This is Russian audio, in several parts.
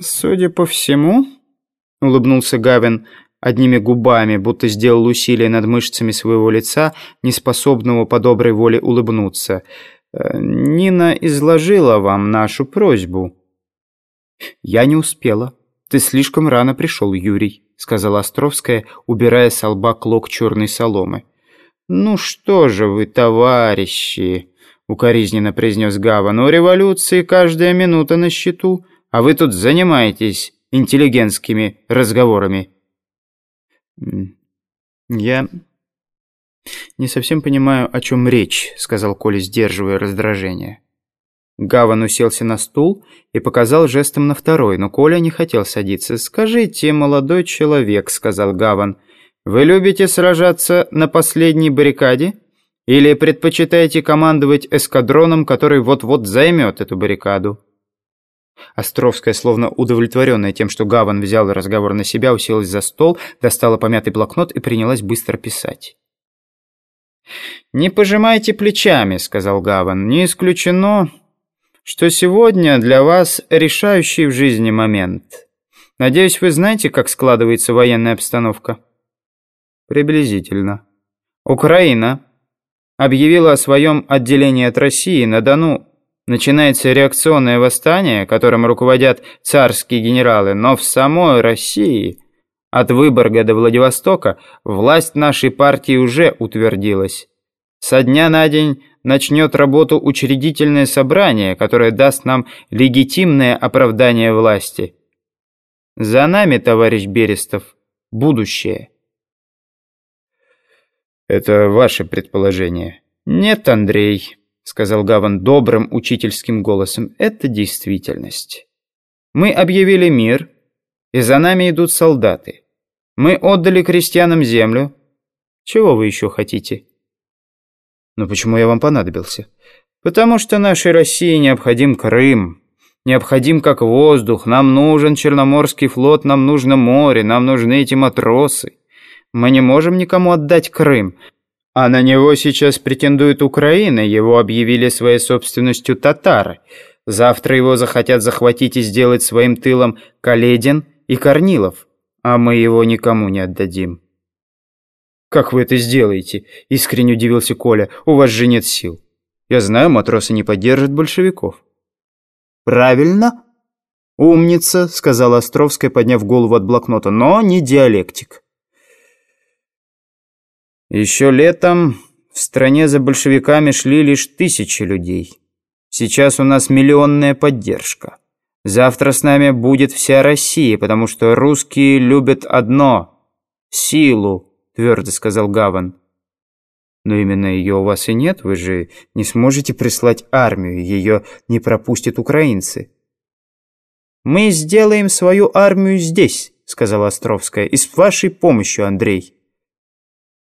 «Судя по всему», — улыбнулся Гавин одними губами, будто сделал усилие над мышцами своего лица, неспособного по доброй воле улыбнуться, «э, «Нина изложила вам нашу просьбу». «Я не успела. Ты слишком рано пришел, Юрий», — сказала Островская, убирая с лба клок черной соломы. «Ну что же вы, товарищи!» — укоризненно произнес Гаван. «У революции каждая минута на счету, а вы тут занимаетесь интеллигентскими разговорами». «Я не совсем понимаю, о чем речь», — сказал Коля, сдерживая раздражение. Гаван уселся на стул и показал жестом на второй, но Коля не хотел садиться. «Скажите, молодой человек», — сказал Гаван, — «вы любите сражаться на последней баррикаде? Или предпочитаете командовать эскадроном, который вот-вот займет эту баррикаду?» Островская, словно удовлетворенная тем, что Гаван взял разговор на себя, уселась за стол, достала помятый блокнот и принялась быстро писать. «Не пожимайте плечами», — сказал Гаван. «Не исключено, что сегодня для вас решающий в жизни момент. Надеюсь, вы знаете, как складывается военная обстановка?» «Приблизительно. Украина объявила о своем отделении от России на Дону Начинается реакционное восстание, которым руководят царские генералы, но в самой России, от Выборга до Владивостока, власть нашей партии уже утвердилась. Со дня на день начнет работу учредительное собрание, которое даст нам легитимное оправдание власти. За нами, товарищ Берестов, будущее. Это ваше предположение. Нет, Андрей. — сказал Гаван добрым учительским голосом, — «это действительность. Мы объявили мир, и за нами идут солдаты. Мы отдали крестьянам землю. Чего вы еще хотите?» «Но почему я вам понадобился?» «Потому что нашей России необходим Крым. Необходим как воздух. Нам нужен Черноморский флот, нам нужно море, нам нужны эти матросы. Мы не можем никому отдать Крым. А на него сейчас претендует Украина, его объявили своей собственностью татары. Завтра его захотят захватить и сделать своим тылом Каледин и Корнилов, а мы его никому не отдадим. «Как вы это сделаете?» – искренне удивился Коля. «У вас же нет сил. Я знаю, матросы не поддержат большевиков». «Правильно. Умница», – сказала Островская, подняв голову от блокнота, – «но не диалектик». Еще летом в стране за большевиками шли лишь тысячи людей. Сейчас у нас миллионная поддержка. Завтра с нами будет вся Россия, потому что русские любят одно — силу, твердо сказал Гаван. Но именно ее у вас и нет, вы же не сможете прислать армию, ее не пропустят украинцы. «Мы сделаем свою армию здесь», — сказала Островская, — «и с вашей помощью, Андрей».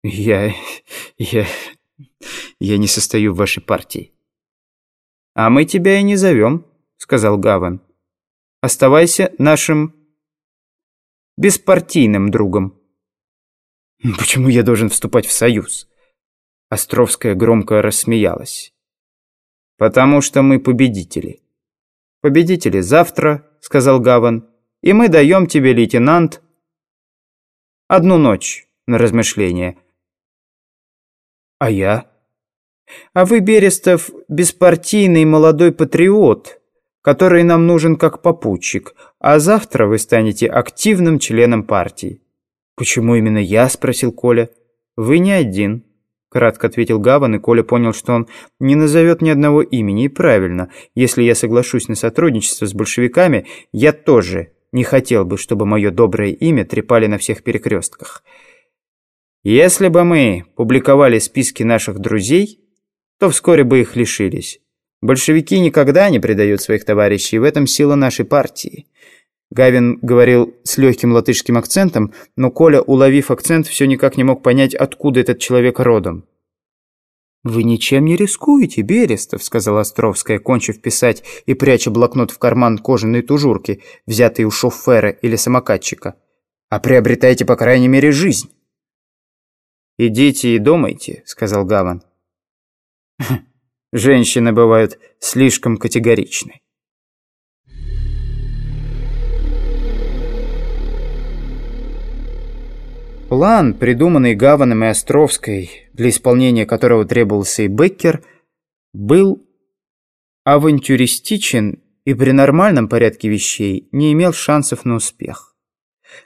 Я... я... я не состою в вашей партии. А мы тебя и не зовем, сказал Гаван. Оставайся нашим беспартийным другом. Почему я должен вступать в союз? Островская громко рассмеялась. Потому что мы победители. Победители завтра, сказал Гаван, и мы даем тебе, лейтенант, одну ночь на размышление. А я? А вы, Берестов, беспартийный молодой патриот, который нам нужен как попутчик, а завтра вы станете активным членом партии. Почему именно я? спросил Коля. Вы не один. Кратко ответил Гаван, и Коля понял, что он не назовет ни одного имени. И правильно, если я соглашусь на сотрудничество с большевиками, я тоже не хотел бы, чтобы мое доброе имя трепали на всех перекрестках. Если бы мы публиковали списки наших друзей, то вскоре бы их лишились. Большевики никогда не предают своих товарищей, в этом сила нашей партии. Гавин говорил с легким латышским акцентом, но Коля, уловив акцент, все никак не мог понять, откуда этот человек родом. «Вы ничем не рискуете, Берестов», — сказала Островская, кончив писать и пряча блокнот в карман кожаной тужурки, взятой у шофера или самокатчика. «А приобретаете, по крайней мере, жизнь». «Идите и думайте», — сказал Гаван. «Женщины бывают слишком категоричны». План, придуманный Гаваном и Островской, для исполнения которого требовался и Беккер, был авантюристичен и при нормальном порядке вещей не имел шансов на успех.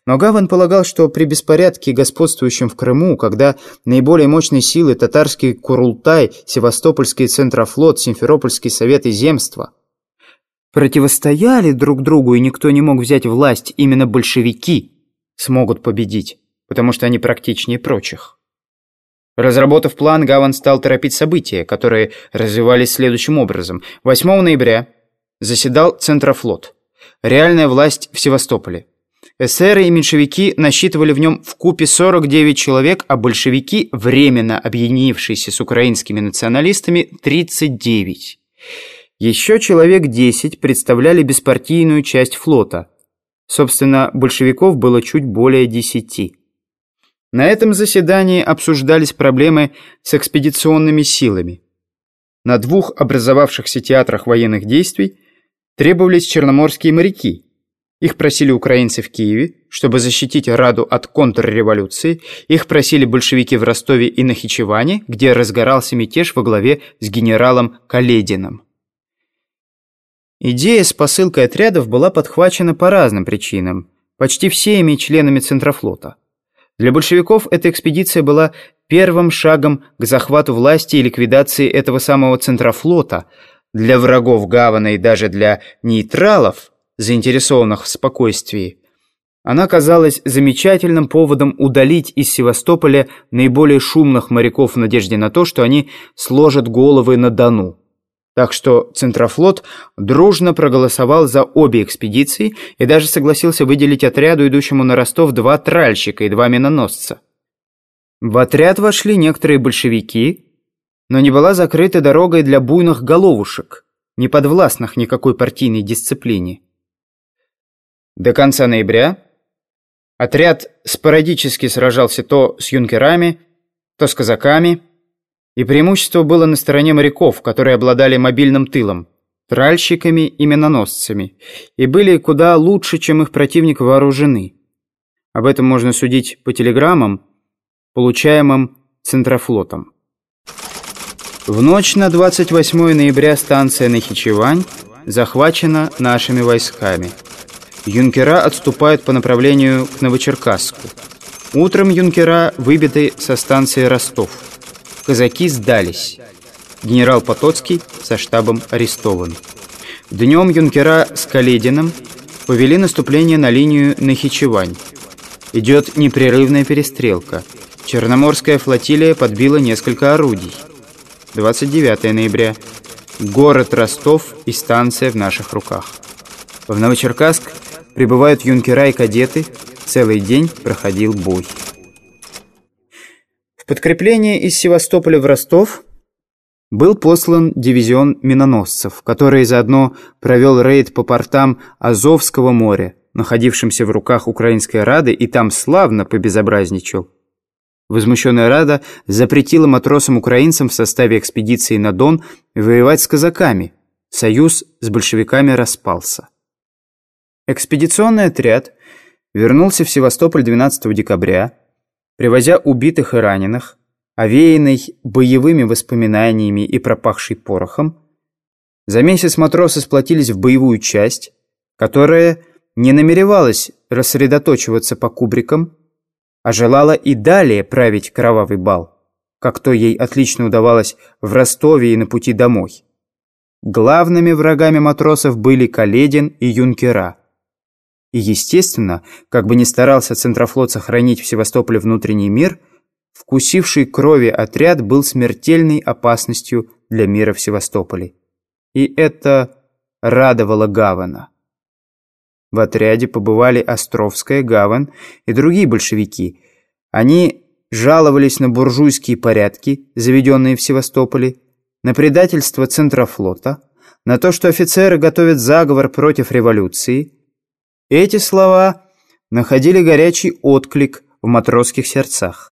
Но Гаван полагал, что при беспорядке, господствующем в Крыму, когда наиболее мощные силы татарский Курултай, Севастопольский Центрофлот, Симферопольский Совет и Земство противостояли друг другу и никто не мог взять власть, именно большевики смогут победить потому что они практичнее прочих. Разработав план, Гаван стал торопить события, которые развивались следующим образом. 8 ноября заседал Центрофлот. Реальная власть в Севастополе. Эсеры и меньшевики насчитывали в нем в купе 49 человек, а большевики, временно объединившиеся с украинскими националистами, 39. Еще человек 10 представляли беспартийную часть флота. Собственно, большевиков было чуть более 10. На этом заседании обсуждались проблемы с экспедиционными силами. На двух образовавшихся театрах военных действий требовались черноморские моряки. Их просили украинцы в Киеве, чтобы защитить Раду от контрреволюции. Их просили большевики в Ростове и Нахичеване, где разгорался мятеж во главе с генералом Калединым. Идея с посылкой отрядов была подхвачена по разным причинам, почти всеми членами Центрофлота. Для большевиков эта экспедиция была первым шагом к захвату власти и ликвидации этого самого Центрофлота. Для врагов Гавана и даже для нейтралов, заинтересованных в спокойствии, она казалась замечательным поводом удалить из Севастополя наиболее шумных моряков в надежде на то, что они сложат головы на Дону. Так что Центрофлот дружно проголосовал за обе экспедиции и даже согласился выделить отряду, идущему на Ростов, два тральщика и два миноносца. В отряд вошли некоторые большевики, но не была закрыта дорога для буйных головушек, не подвластных никакой партийной дисциплине. До конца ноября отряд спорадически сражался то с юнкерами, то с казаками – и преимущество было на стороне моряков, которые обладали мобильным тылом, тральщиками и миноносцами, и были куда лучше, чем их противник вооружены. Об этом можно судить по телеграммам, получаемым Центрофлотом. В ночь на 28 ноября станция Нахичевань захвачена нашими войсками. Юнкера отступают по направлению к Новочеркасску. Утром юнкера выбиты со станции Ростов. Казаки сдались. Генерал Потоцкий со штабом арестован. Днем юнкера с Калединым повели наступление на линию Нахичевань. Идет непрерывная перестрелка. Черноморская флотилия подбила несколько орудий. 29 ноября. Город Ростов и станция в наших руках. В Новочеркасск прибывают юнкера и кадеты. Целый день проходил бой подкрепление из Севастополя в Ростов был послан дивизион миноносцев, который заодно провел рейд по портам Азовского моря, находившимся в руках Украинской Рады, и там славно побезобразничал. Возмущенная Рада запретила матросам-украинцам в составе экспедиции на Дон воевать с казаками. Союз с большевиками распался. Экспедиционный отряд вернулся в Севастополь 12 декабря, привозя убитых и раненых, овеянный боевыми воспоминаниями и пропахший порохом, за месяц матросы сплотились в боевую часть, которая не намеревалась рассредоточиваться по кубрикам, а желала и далее править кровавый бал, как то ей отлично удавалось в Ростове и на пути домой. Главными врагами матросов были Каледин и юнкера – и, естественно, как бы ни старался Центрофлот сохранить в Севастополе внутренний мир, вкусивший крови отряд был смертельной опасностью для мира в Севастополе. И это радовало Гавана. В отряде побывали Островская, Гаван и другие большевики. Они жаловались на буржуйские порядки, заведенные в Севастополе, на предательство Центрофлота, на то, что офицеры готовят заговор против революции – эти слова находили горячий отклик в матросских сердцах.